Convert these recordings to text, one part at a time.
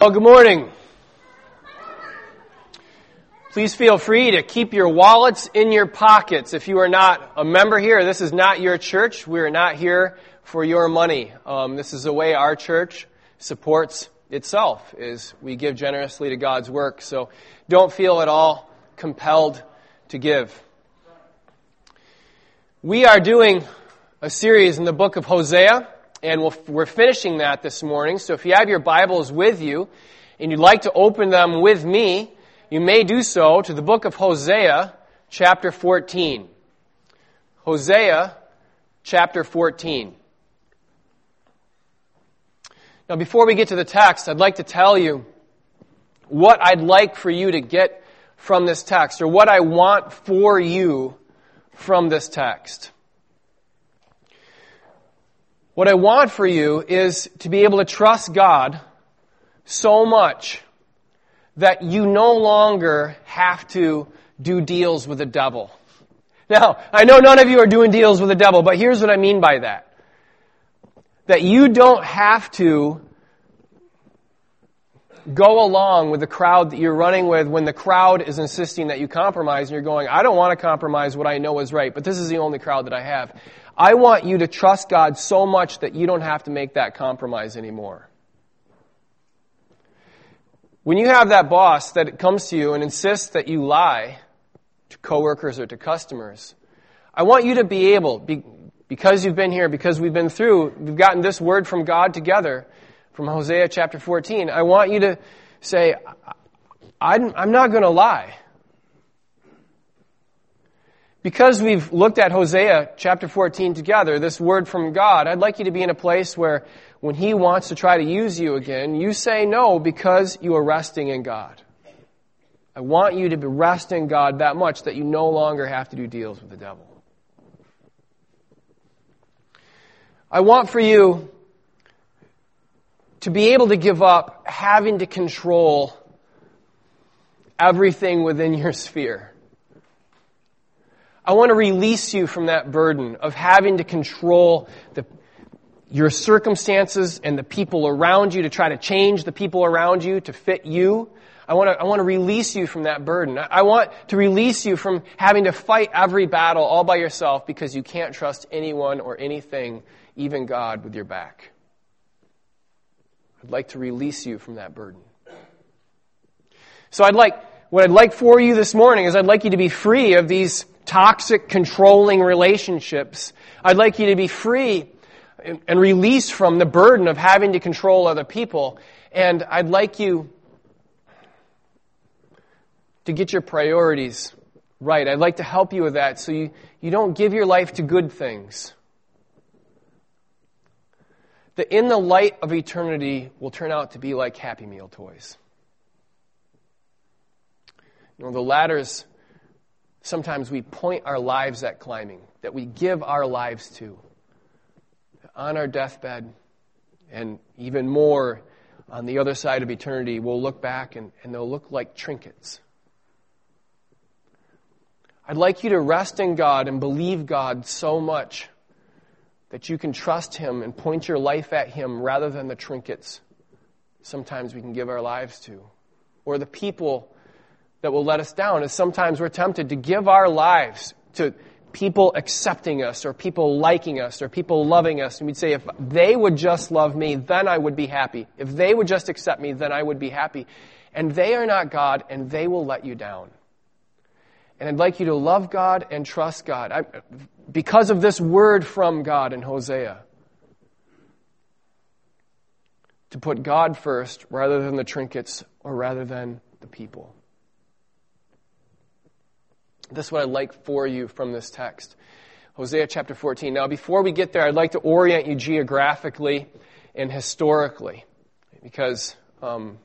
Well, good morning. Please feel free to keep your wallets in your pockets. If you are not a member here, this is not your church. We are not here for your money. Um, this is the way our church supports itself, is we give generously to God's work. So don't feel at all compelled to give. We are doing a series in the book of Hosea and we we are finishing that this morning. So if you have your Bibles with you and you'd like to open them with me, you may do so to the book of Hosea, chapter 14. Hosea, chapter 14. Now, before we get to the text, I'd like to tell you what I'd like for you to get from this text, or what I want for you from this text. What I want for you is to be able to trust God so much that you no longer have to do deals with the devil. Now, I know none of you are doing deals with the devil, but here's what I mean by that. That you don't have to go along with the crowd that you're running with when the crowd is insisting that you compromise and you're going, I don't want to compromise what I know is right, but this is the only crowd that I have. I want you to trust God so much that you don't have to make that compromise anymore. When you have that boss that comes to you and insists that you lie to coworkers or to customers, I want you to be able, because you've been here, because we've been through, we've gotten this word from God together, from Hosea chapter 14. I want you to say, I'm not going to lie. Because we've looked at Hosea chapter 14 together, this word from God, I'd like you to be in a place where when He wants to try to use you again, you say no because you are resting in God. I want you to be resting God that much that you no longer have to do deals with the devil. I want for you to be able to give up having to control everything within your sphere. I want to release you from that burden of having to control the, your circumstances and the people around you to try to change the people around you to fit you. I want to, I want to release you from that burden. I want to release you from having to fight every battle all by yourself because you can't trust anyone or anything, even God, with your back. I'd like to release you from that burden. So I'd like, what I'd like for you this morning is I'd like you to be free of these toxic, controlling relationships. I'd like you to be free and released from the burden of having to control other people. And I'd like you to get your priorities right. I'd like to help you with that so you, you don't give your life to good things. That in the light of eternity will turn out to be like Happy Meal toys. You know, the ladders sometimes we point our lives at climbing, that we give our lives to. On our deathbed, and even more on the other side of eternity, we'll look back and, and they'll look like trinkets. I'd like you to rest in God and believe God so much that you can trust Him and point your life at Him rather than the trinkets sometimes we can give our lives to, or the people that will let us down is sometimes we're tempted to give our lives to people accepting us or people liking us or people loving us. And we'd say, if they would just love me, then I would be happy. If they would just accept me, then I would be happy. And they are not God and they will let you down. And I'd like you to love God and trust God. I, because of this word from God in Hosea. To put God first rather than the trinkets or rather than the people. This is what I'd like for you from this text. Hosea chapter 14. Now, before we get there, I'd like to orient you geographically and historically, because, um,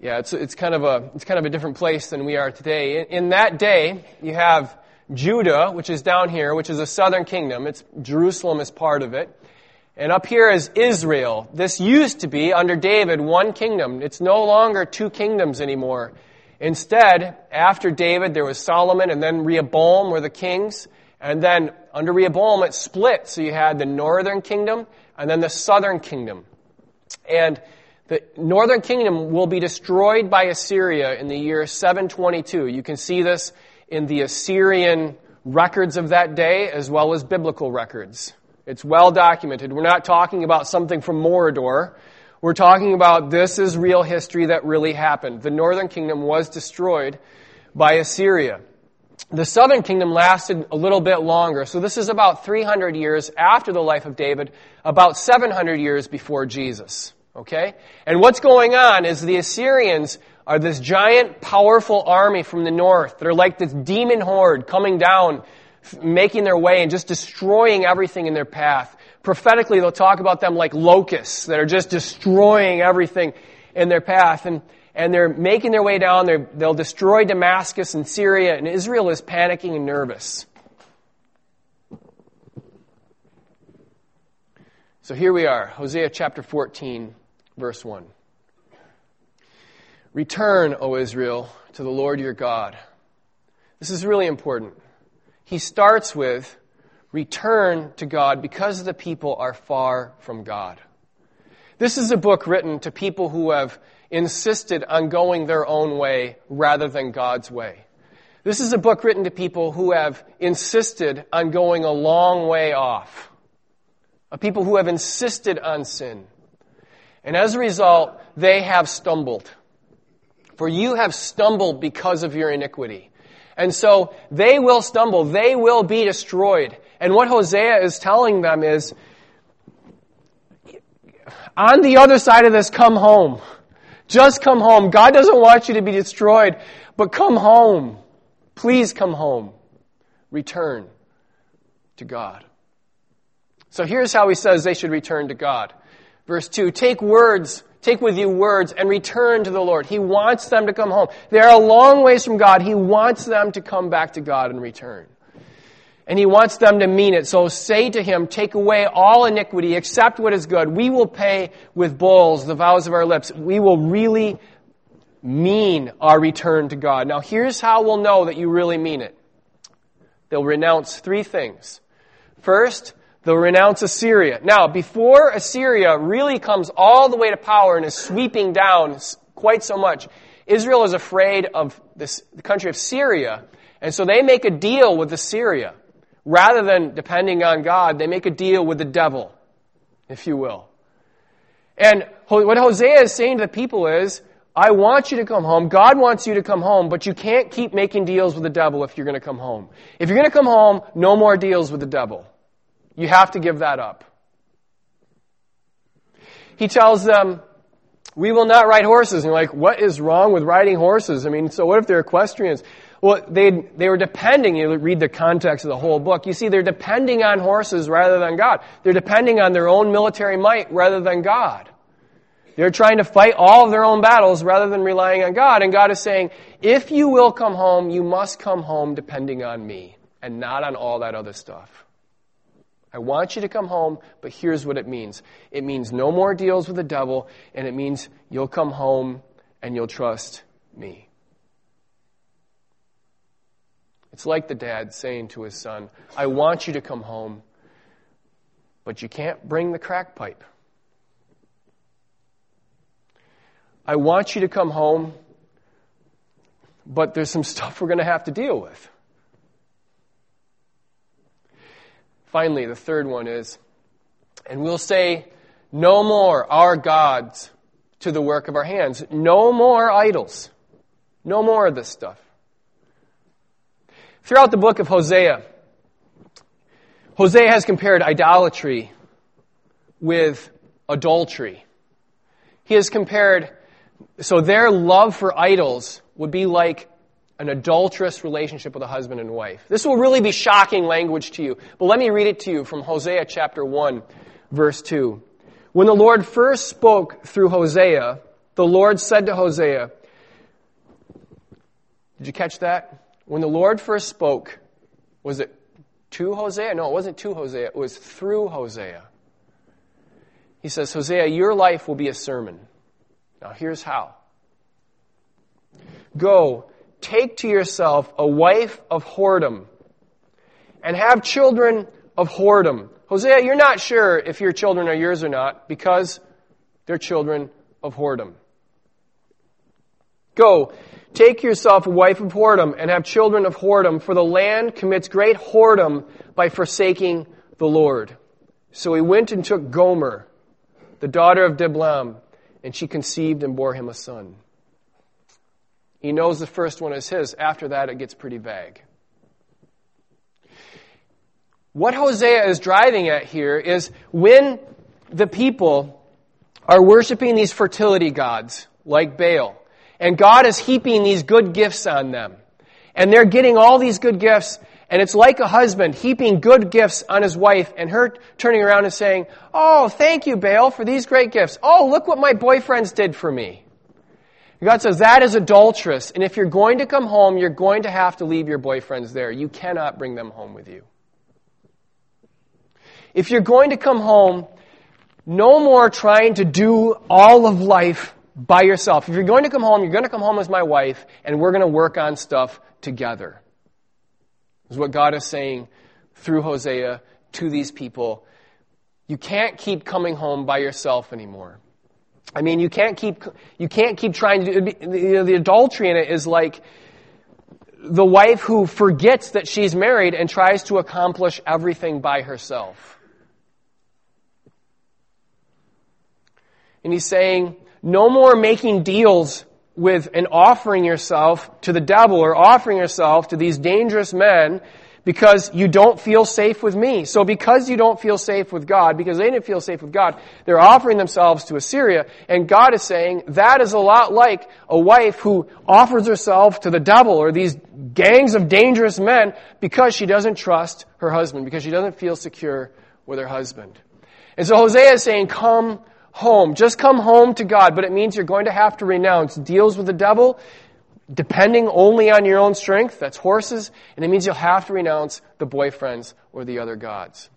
yeah, it's, it's, kind of a, it's kind of a different place than we are today. In, in that day, you have Judah, which is down here, which is a southern kingdom. It's, Jerusalem is part of it. And up here is Israel. This used to be, under David, one kingdom. It's no longer two kingdoms anymore. Instead, after David, there was Solomon and then Rehoboam were the kings. And then under Rehoboam, it split. So you had the northern kingdom and then the southern kingdom. And The northern kingdom will be destroyed by Assyria in the year 722. You can see this in the Assyrian records of that day as well as biblical records. It's well documented. We're not talking about something from Mordor. We're talking about this is real history that really happened. The northern kingdom was destroyed by Assyria. The southern kingdom lasted a little bit longer. So this is about 300 years after the life of David, about 700 years before Jesus. Okay? And what's going on is the Assyrians are this giant, powerful army from the north. They're like this demon horde coming down, making their way and just destroying everything in their path. Prophetically, they'll talk about them like locusts that are just destroying everything in their path. And, and they're making their way down. they they'll destroy Damascus and Syria, and Israel is panicking and nervous. So here we are, Hosea chapter 14 verse 1. Return, O Israel, to the Lord your God. This is really important. He starts with, return to God because the people are far from God. This is a book written to people who have insisted on going their own way rather than God's way. This is a book written to people who have insisted on going a long way off. A people who have insisted on sin. And as a result, they have stumbled. For you have stumbled because of your iniquity. And so they will stumble. They will be destroyed. And what Hosea is telling them is, on the other side of this, come home. Just come home. God doesn't want you to be destroyed, but come home. Please come home. Return to God. So here's how he says they should return to God. Verse 2, take words, take with you words and return to the Lord. He wants them to come home. They are a long ways from God. He wants them to come back to God and return. And he wants them to mean it. So say to him, take away all iniquity, accept what is good. We will pay with bulls the vows of our lips. We will really mean our return to God. Now here's how we'll know that you really mean it. They'll renounce three things. First, They'll renounce Assyria. Now, before Assyria really comes all the way to power and is sweeping down quite so much, Israel is afraid of this, the country of Syria. And so they make a deal with Assyria. Rather than depending on God, they make a deal with the devil, if you will. And what Hosea is saying to the people is, I want you to come home. God wants you to come home, but you can't keep making deals with the devil if you're going to come home. If you're going to come home, no more deals with the devil. You have to give that up. He tells them, we will not ride horses. And you're like, what is wrong with riding horses? I mean, so what if they're equestrians? Well, they, they were depending, you read the context of the whole book, you see they're depending on horses rather than God. They're depending on their own military might rather than God. They're trying to fight all of their own battles rather than relying on God. And God is saying, if you will come home, you must come home depending on me and not on all that other stuff. I want you to come home, but here's what it means. It means no more deals with the devil, and it means you'll come home and you'll trust me. It's like the dad saying to his son, I want you to come home, but you can't bring the crack pipe. I want you to come home, but there's some stuff we're going to have to deal with. Finally, the third one is, and we'll say, no more our gods to the work of our hands. No more idols. No more of this stuff. Throughout the book of Hosea, Hosea has compared idolatry with adultery. He has compared, so their love for idols would be like an adulterous relationship with a husband and wife. This will really be shocking language to you, but let me read it to you from Hosea chapter 1, verse 2. When the Lord first spoke through Hosea, the Lord said to Hosea, Did you catch that? When the Lord first spoke, was it to Hosea? No, it wasn't to Hosea, it was through Hosea. He says, Hosea, your life will be a sermon. Now here's how. Go, take to yourself a wife of whoredom and have children of whoredom. Hosea, you're not sure if your children are yours or not because they're children of whoredom. Go, take yourself a wife of whoredom and have children of whoredom, for the land commits great whoredom by forsaking the Lord. So he went and took Gomer, the daughter of Diblaim, and she conceived and bore him a son. He knows the first one is his. After that, it gets pretty vague. What Hosea is driving at here is when the people are worshiping these fertility gods, like Baal, and God is heaping these good gifts on them, and they're getting all these good gifts, and it's like a husband heaping good gifts on his wife and her turning around and saying, Oh, thank you, Baal, for these great gifts. Oh, look what my boyfriends did for me. God says that is adulterous. And if you're going to come home, you're going to have to leave your boyfriends there. You cannot bring them home with you. If you're going to come home, no more trying to do all of life by yourself. If you're going to come home, you're going to come home as my wife, and we're going to work on stuff together is what God is saying through Hosea to these people. You can't keep coming home by yourself anymore. I mean, you can't keep, you can't keep trying to do, you know, the adultery in it is like the wife who forgets that she's married and tries to accomplish everything by herself. And he's saying, no more making deals with and offering yourself to the devil or offering yourself to these dangerous men because you don't feel safe with me. So because you don't feel safe with God, because they didn't feel safe with God, they're offering themselves to Assyria, and God is saying that is a lot like a wife who offers herself to the devil or these gangs of dangerous men because she doesn't trust her husband, because she doesn't feel secure with her husband. And so Hosea is saying, come home. Just come home to God, but it means you're going to have to renounce deals with the devil, depending only on your own strength. That's horses. And it means you'll have to renounce the boyfriends or the other gods.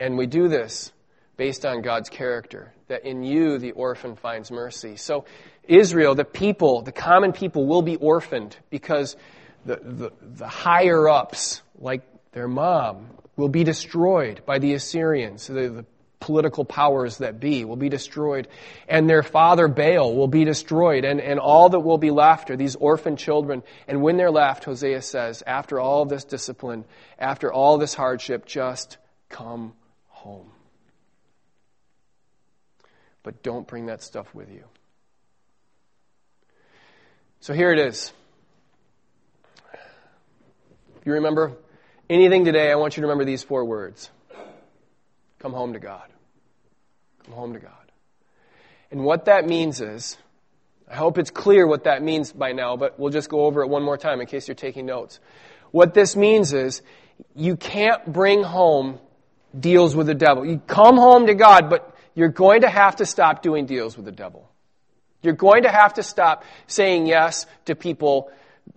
And we do this based on God's character, that in you the orphan finds mercy. So Israel, the people, the common people will be orphaned because the, the, the higher ups, like their mom, will be destroyed by the Assyrians. The, the political powers that be will be destroyed, and their father Baal will be destroyed, and, and all that will be left are these orphan children. And when they're left, Hosea says, after all this discipline, after all this hardship, just come home. But don't bring that stuff with you. So here it is. If you remember anything today, I want you to remember these four words. Come home to God. Home to God. And what that means is, I hope it's clear what that means by now, but we'll just go over it one more time in case you're taking notes. What this means is, you can't bring home deals with the devil. You come home to God, but you're going to have to stop doing deals with the devil. You're going to have to stop saying yes to people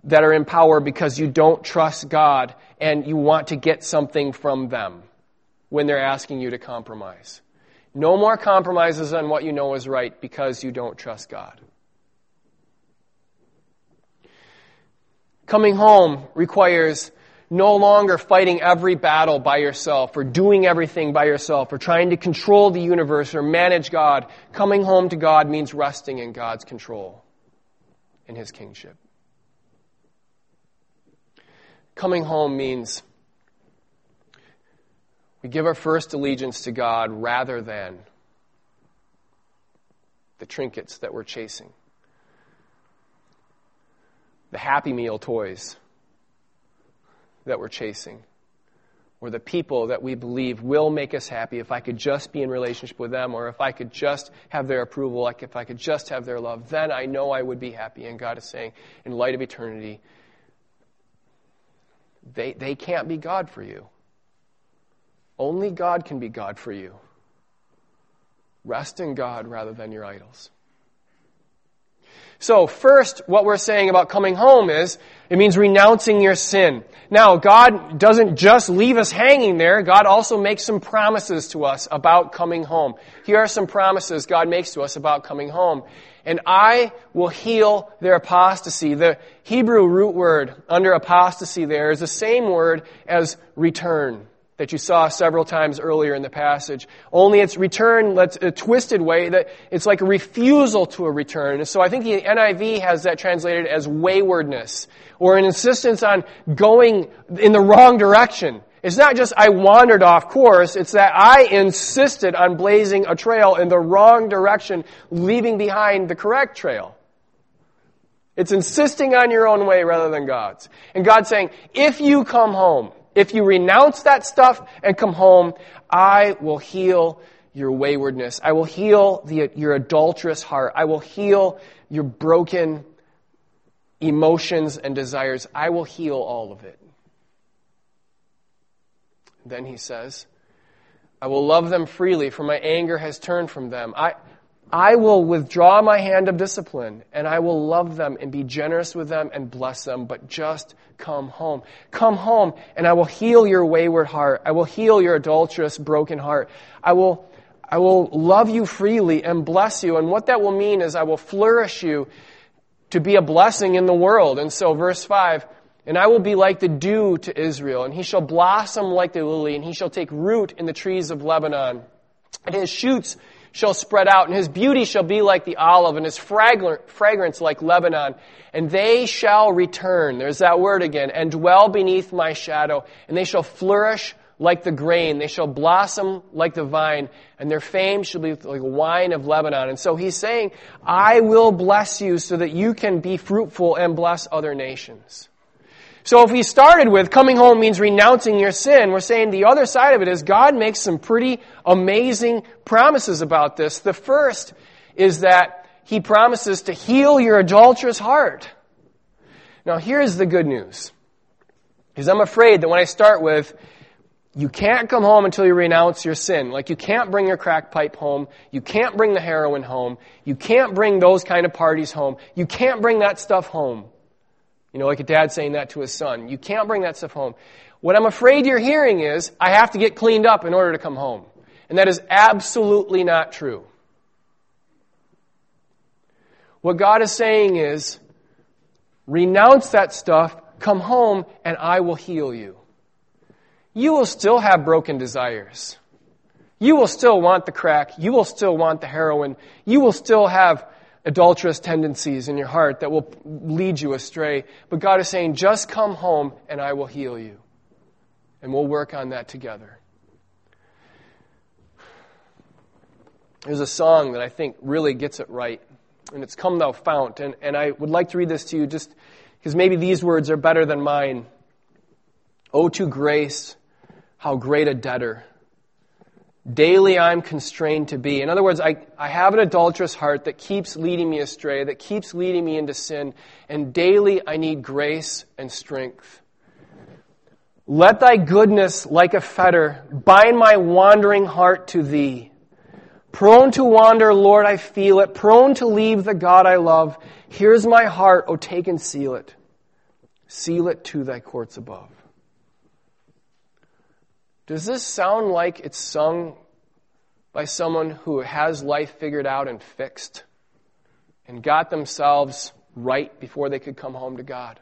that are in power because you don't trust God and you want to get something from them when they're asking you to compromise. No more compromises on what you know is right because you don't trust God. Coming home requires no longer fighting every battle by yourself or doing everything by yourself or trying to control the universe or manage God. Coming home to God means resting in God's control, in His kingship. Coming home means we give our first allegiance to God rather than the trinkets that we're chasing, the Happy Meal toys that we're chasing, or the people that we believe will make us happy if I could just be in relationship with them, or if I could just have their approval, like if I could just have their love, then I know I would be happy. And God is saying, in light of eternity, they, they can't be God for you. Only God can be God for you. Rest in God rather than your idols. So, first, what we're saying about coming home is it means renouncing your sin. Now, God doesn't just leave us hanging there. God also makes some promises to us about coming home. Here are some promises God makes to us about coming home. And I will heal their apostasy. The Hebrew root word under apostasy there is the same word as return. That you saw several times earlier in the passage. Only it's return, let's, a twisted way that it's like a refusal to a return. And so I think the NIV has that translated as waywardness or an insistence on going in the wrong direction. It's not just I wandered off course, it's that I insisted on blazing a trail in the wrong direction, leaving behind the correct trail. It's insisting on your own way rather than God's. And God's saying, if you come home, if you renounce that stuff and come home, I will heal your waywardness. I will heal the, your adulterous heart. I will heal your broken emotions and desires. I will heal all of it. Then he says, I will love them freely, for my anger has turned from them. I, I will withdraw my hand of discipline and I will love them and be generous with them and bless them, but just come home. Come home and I will heal your wayward heart. I will heal your adulterous, broken heart. I will, I will love you freely and bless you. And what that will mean is I will flourish you to be a blessing in the world. And so verse 5, and I will be like the dew to Israel, and he shall blossom like the lily, and he shall take root in the trees of Lebanon. And his shoots shall spread out, and his beauty shall be like the olive, and his fragrance like Lebanon. And they shall return, there's that word again, and dwell beneath my shadow, and they shall flourish like the grain. They shall blossom like the vine, and their fame shall be like wine of Lebanon. And so he's saying, I will bless you so that you can be fruitful and bless other nations. So if we started with coming home means renouncing your sin, we're saying the other side of it is God makes some pretty amazing promises about this. The first is that he promises to heal your adulterous heart. Now here's the good news. Because I'm afraid that when I start with, you can't come home until you renounce your sin. Like you can't bring your crack pipe home. You can't bring the heroin home. You can't bring those kind of parties home. You can't bring that stuff home. You know, like a dad saying that to his son. You can't bring that stuff home. What I'm afraid you're hearing is, I have to get cleaned up in order to come home. And that is absolutely not true. What God is saying is, renounce that stuff, come home, and I will heal you. You will still have broken desires. You will still want the crack. You will still want the heroin. You will still have adulterous tendencies in your heart that will lead you astray. But God is saying, just come home and I will heal you. And we'll work on that together. There's a song that I think really gets it right, and it's Come Thou Fount. And, and I would like to read this to you just because maybe these words are better than mine. Oh, to grace, how great a debtor Daily I'm constrained to be. In other words, I, I have an adulterous heart that keeps leading me astray, that keeps leading me into sin, and daily I need grace and strength. Let thy goodness, like a fetter, bind my wandering heart to thee. Prone to wander, Lord, I feel it. Prone to leave the God I love. Here's my heart, O take and seal it. Seal it to thy courts above. Does this sound like it's sung by someone who has life figured out and fixed and got themselves right before they could come home to God?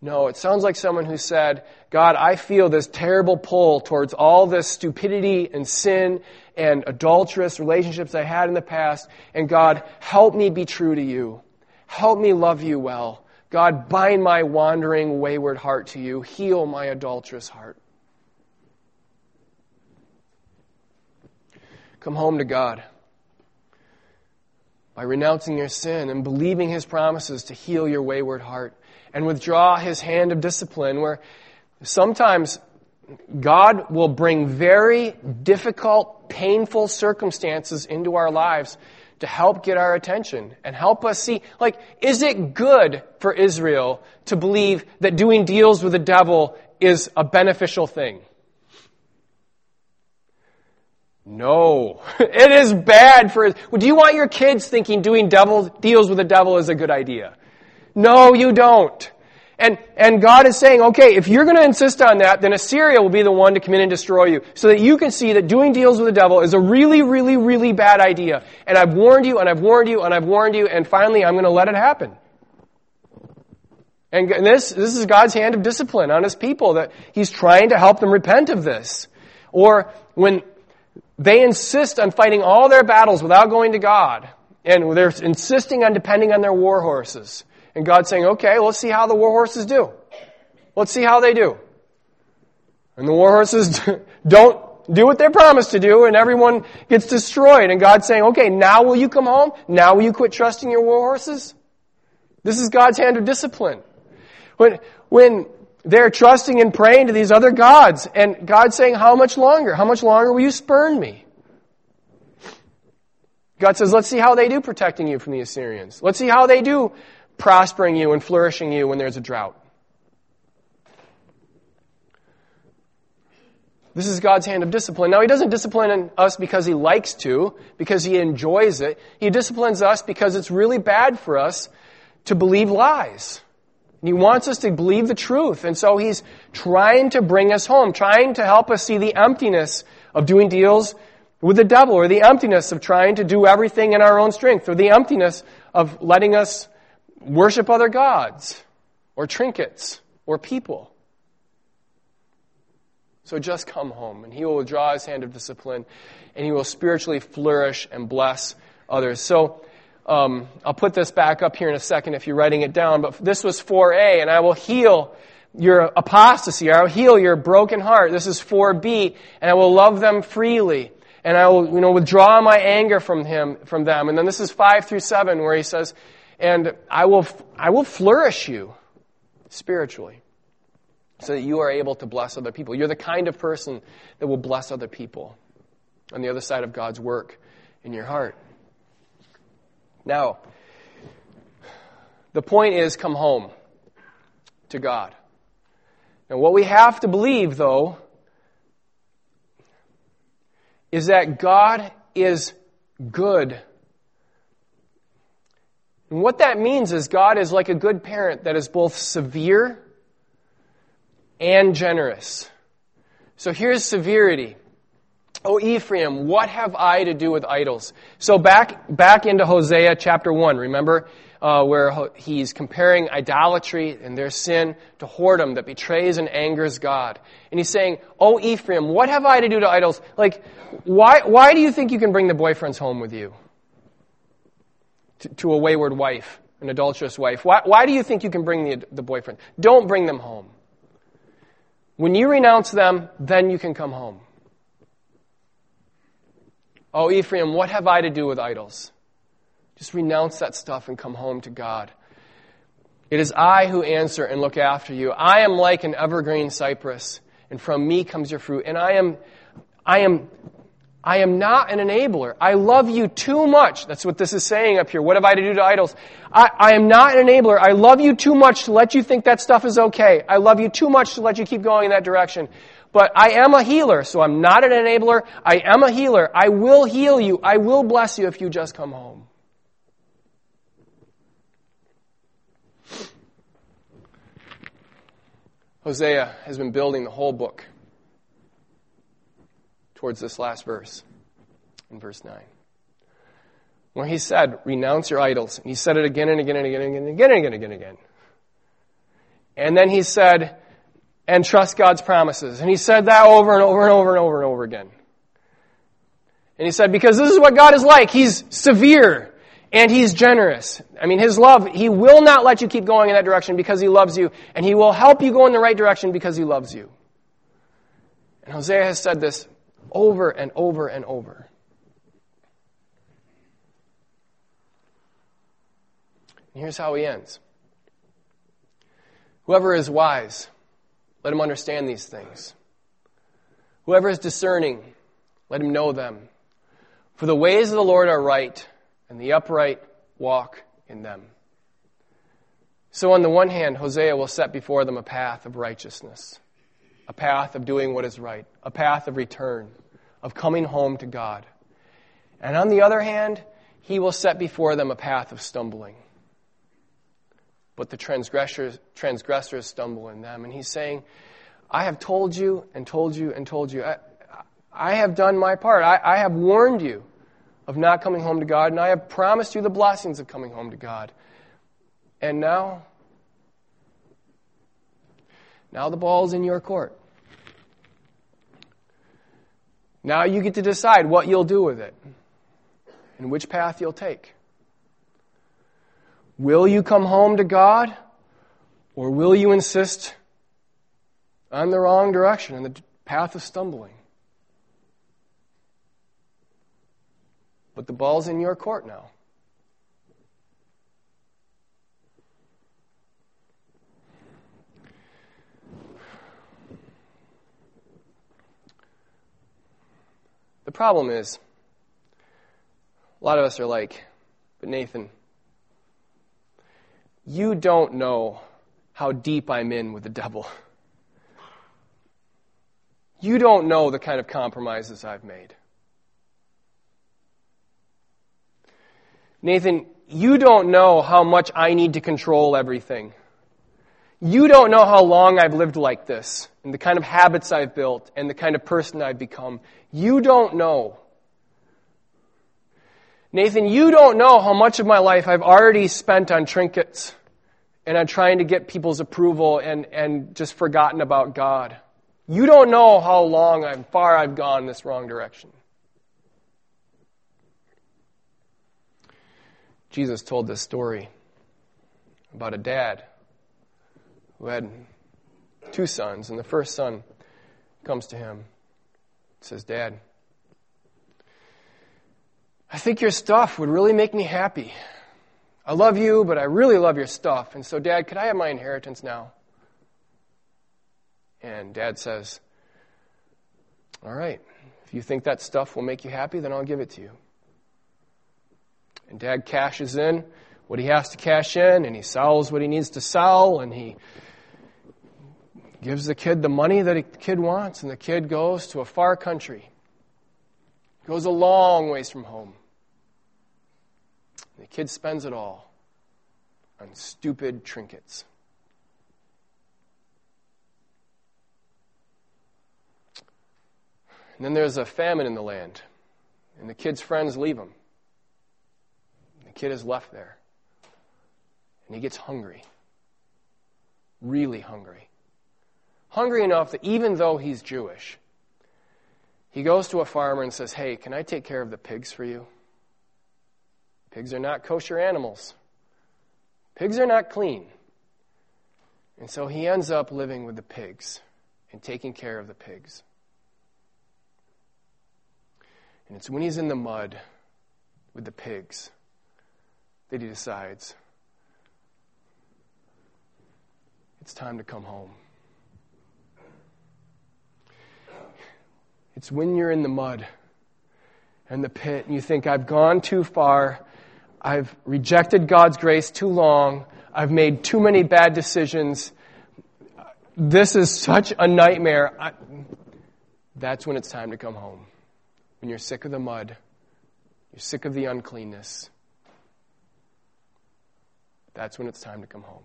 No, it sounds like someone who said, God, I feel this terrible pull towards all this stupidity and sin and adulterous relationships I had in the past, and God, help me be true to you. Help me love you well. God, bind my wandering, wayward heart to you. Heal my adulterous heart. Come home to God by renouncing your sin and believing His promises to heal your wayward heart and withdraw His hand of discipline where sometimes God will bring very difficult, painful circumstances into our lives to help get our attention and help us see, like, is it good for Israel to believe that doing deals with the devil is a beneficial thing? No. It is bad for, do you want your kids thinking doing devil, deals with the devil is a good idea? No, you don't. And, and God is saying, okay, if you're going to insist on that, then Assyria will be the one to come in and destroy you. So that you can see that doing deals with the devil is a really, really, really bad idea. And I've warned you, and I've warned you, and I've warned you, and finally I'm going to let it happen. And this, this is God's hand of discipline on his people that he's trying to help them repent of this. Or when they insist on fighting all their battles without going to God, and they're insisting on depending on their war horses. And God's saying, okay, let's see how the war horses do. Let's see how they do. And the war horses don't do what they're promised to do, and everyone gets destroyed. And God's saying, okay, now will you come home? Now will you quit trusting your war horses? This is God's hand of discipline. When, when they're trusting and praying to these other gods, and God's saying, how much longer? How much longer will you spurn me? God says, let's see how they do protecting you from the Assyrians. Let's see how they do prospering you and flourishing you when there's a drought. This is God's hand of discipline. Now, He doesn't discipline us because He likes to, because He enjoys it. He disciplines us because it's really bad for us to believe lies. And He wants us to believe the truth. And so He's trying to bring us home, trying to help us see the emptiness of doing deals with the devil, or the emptiness of trying to do everything in our own strength, or the emptiness of letting us worship other gods, or trinkets, or people. So just come home, and he will withdraw his hand of discipline, and he will spiritually flourish and bless others. So, um, I'll put this back up here in a second if you're writing it down, but this was 4a, and I will heal your apostasy, I will heal your broken heart. This is 4b, and I will love them freely, and I will, you know, withdraw my anger from him, from them. And then this is 5 through 7, where he says, and I will, I will flourish you spiritually so that you are able to bless other people. You're the kind of person that will bless other people on the other side of God's work in your heart. Now, the point is come home to God. Now, what we have to believe, though, is that God is good. And what that means is God is like a good parent that is both severe and generous. So here's severity. O Ephraim, what have I to do with idols? So back, back into Hosea chapter 1, remember, uh, where he's comparing idolatry and their sin to whoredom that betrays and angers God. And he's saying, O Ephraim, what have I to do to idols? Like, why, why do you think you can bring the boyfriends home with you? To, to a wayward wife, an adulterous wife. Why, why do you think you can bring the, the boyfriend? Don't bring them home. When you renounce them, then you can come home. Oh, Ephraim, what have I to do with idols? Just renounce that stuff and come home to God. It is I who answer and look after you. I am like an evergreen cypress, and from me comes your fruit. And I am, I am I am not an enabler. I love you too much. That's what this is saying up here. What have I to do to idols? I, I, am not an enabler. I love you too much to let you think that stuff is okay. I love you too much to let you keep going in that direction. But I am a healer, so I'm not an enabler. I am a healer. I will heal you. I will bless you if you just come home. Hosea has been building the whole book towards this last verse in verse 9. Where he said, renounce your idols. And he said it again and again and again and again and again and again and again. And, again. and then he said, and trust God's promises. And he said that over and over and over and over and over again. And he said, because this is what God is like. He's severe and he's generous. I mean, his love, he will not let you keep going in that direction because he loves you, and he will help you go in the right direction because he loves you. And Hosea has said this over and over and over. And here's how he ends Whoever is wise, let him understand these things. Whoever is discerning, let him know them. For the ways of the Lord are right, and the upright walk in them. So, on the one hand, Hosea will set before them a path of righteousness a path of doing what is right, a path of return, of coming home to God. And on the other hand, he will set before them a path of stumbling. But the transgressors, transgressors stumble in them. And he's saying, I have told you and told you and told you. I, I have done my part. I, I have warned you of not coming home to God, and I have promised you the blessings of coming home to God. And now, Now the ball's in your court. Now you get to decide what you'll do with it and which path you'll take. Will you come home to God or will you insist on the wrong direction and the path of stumbling? But the ball's in your court now. The problem is, a lot of us are like, but Nathan, you don't know how deep I'm in with the devil. You don't know the kind of compromises I've made. Nathan, you don't know how much I need to control everything. You don't know how long I've lived like this, and the kind of habits I've built, and the kind of person I've become. You don't know. Nathan, you don't know how much of my life I've already spent on trinkets and on trying to get people's approval and, and just forgotten about God. You don't know how long I'm far I've gone this wrong direction. Jesus told this story about a dad who had two sons, and the first son comes to him says, Dad, I think your stuff would really make me happy. I love you, but I really love your stuff. And so, Dad, could I have my inheritance now? And Dad says, All right, if you think that stuff will make you happy, then I'll give it to you. And Dad cashes in what he has to cash in, and he sells what he needs to sell, and he gives the kid the money that the kid wants, and the kid goes to a far country, goes a long ways from home. The kid spends it all on stupid trinkets. And then there's a famine in the land, and the kid's friends leave him. The kid is left there, and he gets hungry, really hungry. Hungry enough that even though he's Jewish, he goes to a farmer and says, Hey, can I take care of the pigs for you? Pigs are not kosher animals. Pigs are not clean. And so he ends up living with the pigs and taking care of the pigs. And it's when he's in the mud with the pigs that he decides it's time to come home. It's when you're in the mud and the pit and you think, I've gone too far. I've rejected God's grace too long. I've made too many bad decisions. This is such a nightmare. I, that's when it's time to come home. When you're sick of the mud, you're sick of the uncleanness. That's when it's time to come home.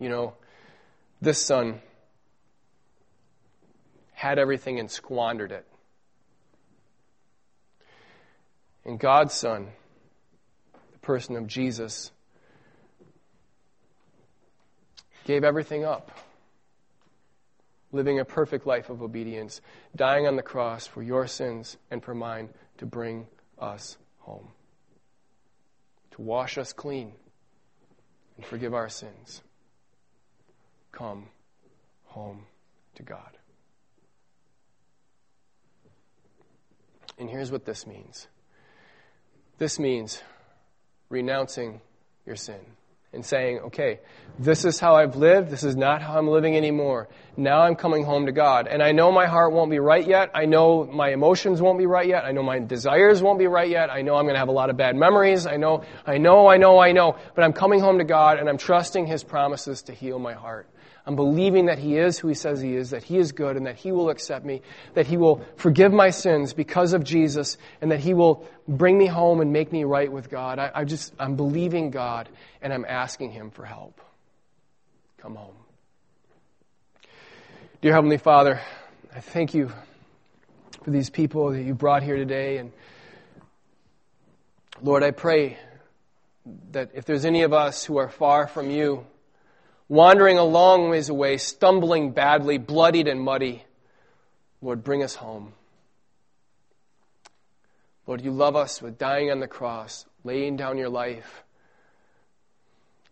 You know, this son had everything and squandered it. And God's Son, the person of Jesus, gave everything up, living a perfect life of obedience, dying on the cross for your sins and for mine to bring us home, to wash us clean and forgive our sins. Come home to God. And here's what this means. This means renouncing your sin and saying, okay, this is how I've lived. This is not how I'm living anymore. Now I'm coming home to God. And I know my heart won't be right yet. I know my emotions won't be right yet. I know my desires won't be right yet. I know I'm going to have a lot of bad memories. I know, I know, I know, I know. But I'm coming home to God and I'm trusting His promises to heal my heart. I'm believing that He is who He says He is, that He is good, and that He will accept me, that He will forgive my sins because of Jesus, and that He will bring me home and make me right with God. I, I just, I'm believing God, and I'm asking Him for help. Come home. Dear Heavenly Father, I thank you for these people that you brought here today. And Lord, I pray that if there's any of us who are far from you, wandering a long ways away, stumbling badly, bloodied and muddy, Lord, bring us home. Lord, you love us with dying on the cross, laying down your life,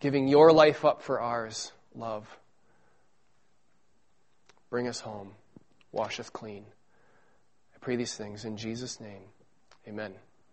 giving your life up for ours, love. Bring us home. Wash us clean. I pray these things in Jesus' name. Amen.